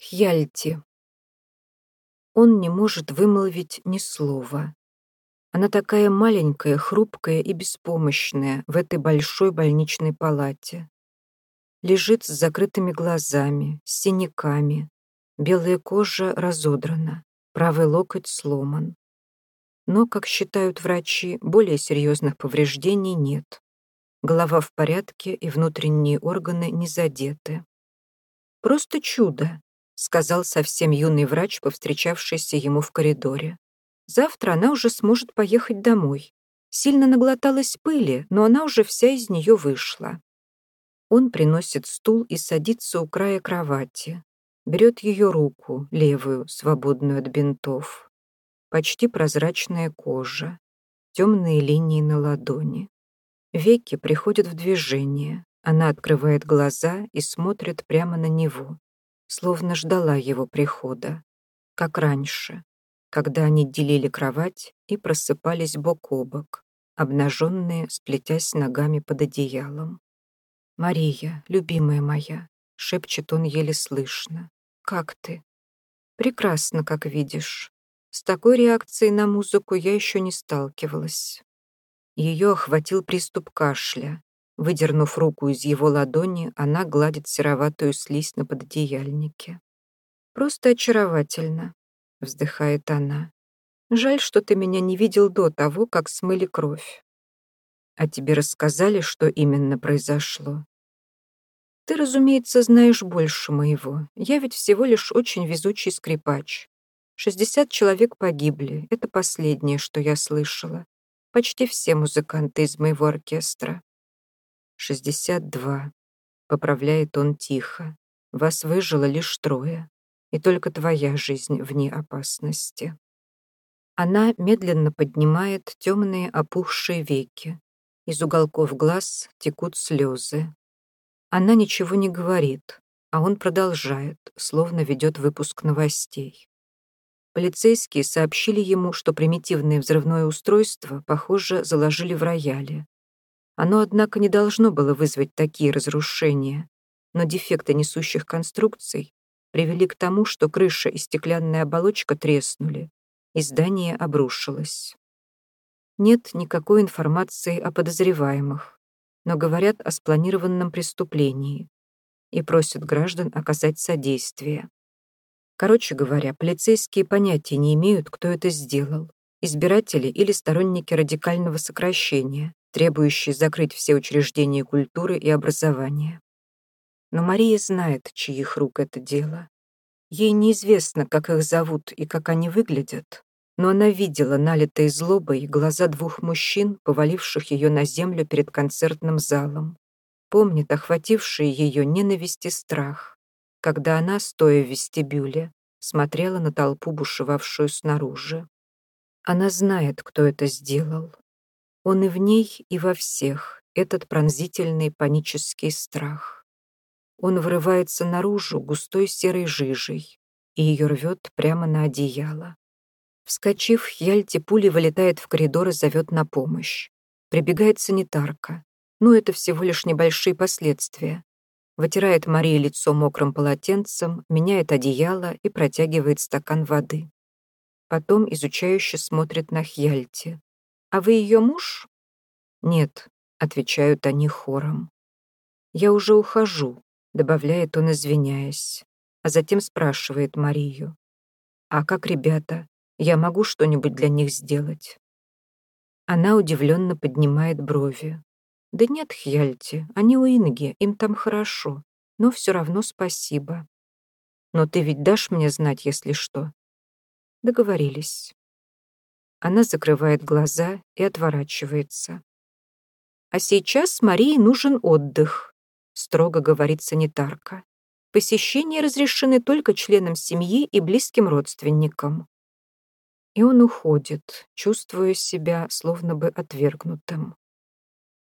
Хьяльти. Он не может вымолвить ни слова. Она такая маленькая, хрупкая и беспомощная в этой большой больничной палате. Лежит с закрытыми глазами, с синяками. Белая кожа разодрана, правый локоть сломан. Но, как считают врачи, более серьезных повреждений нет. Голова в порядке и внутренние органы не задеты. Просто чудо, сказал совсем юный врач, повстречавшийся ему в коридоре. Завтра она уже сможет поехать домой. Сильно наглоталась пыли, но она уже вся из нее вышла. Он приносит стул и садится у края кровати. Берет ее руку, левую, свободную от бинтов. Почти прозрачная кожа, темные линии на ладони. Веки приходят в движение. Она открывает глаза и смотрит прямо на него словно ждала его прихода, как раньше, когда они делили кровать и просыпались бок о бок, обнаженные, сплетясь ногами под одеялом. «Мария, любимая моя», — шепчет он еле слышно, — «как ты?» «Прекрасно, как видишь. С такой реакцией на музыку я еще не сталкивалась». Ее охватил приступ кашля, Выдернув руку из его ладони, она гладит сероватую слизь на пододеяльнике. «Просто очаровательно», — вздыхает она. «Жаль, что ты меня не видел до того, как смыли кровь. А тебе рассказали, что именно произошло?» «Ты, разумеется, знаешь больше моего. Я ведь всего лишь очень везучий скрипач. Шестьдесят человек погибли. Это последнее, что я слышала. Почти все музыканты из моего оркестра. «Шестьдесят два», — поправляет он тихо. «Вас выжило лишь трое, и только твоя жизнь вне опасности». Она медленно поднимает темные опухшие веки. Из уголков глаз текут слезы. Она ничего не говорит, а он продолжает, словно ведет выпуск новостей. Полицейские сообщили ему, что примитивное взрывное устройство, похоже, заложили в рояле, оно, однако, не должно было вызвать такие разрушения, но дефекты несущих конструкций привели к тому, что крыша и стеклянная оболочка треснули, и здание обрушилось. Нет никакой информации о подозреваемых, но говорят о спланированном преступлении и просят граждан оказать содействие. Короче говоря, полицейские понятия не имеют, кто это сделал, избиратели или сторонники радикального сокращения, требующий закрыть все учреждения культуры и образования. Но Мария знает, чьих рук это дело. Ей неизвестно, как их зовут и как они выглядят, но она видела налитые злобой глаза двух мужчин, поваливших ее на землю перед концертным залом. Помнит охвативший ее ненависть и страх, когда она, стоя в вестибюле, смотрела на толпу, бушевавшую снаружи. Она знает, кто это сделал, он и в ней, и во всех, этот пронзительный панический страх. Он вырывается наружу густой серой жижей, и ее рвет прямо на одеяло. Вскочив, Яльте пули вылетает в коридор и зовет на помощь. Прибегает санитарка. Ну, это всего лишь небольшие последствия. Вытирает Марии лицо мокрым полотенцем, меняет одеяло и протягивает стакан воды. Потом изучающе смотрит на Хьяльте. «А вы ее муж?» «Нет», — отвечают они хором. «Я уже ухожу», — добавляет он, извиняясь, а затем спрашивает Марию. «А как ребята? Я могу что-нибудь для них сделать?» Она удивленно поднимает брови. «Да нет, Хьяльти, они у Инги, им там хорошо, но все равно спасибо. Но ты ведь дашь мне знать, если что?» Договорились. Она закрывает глаза и отворачивается. «А сейчас Марии нужен отдых», — строго говорит санитарка. «Посещения разрешены только членам семьи и близким родственникам». И он уходит, чувствуя себя словно бы отвергнутым.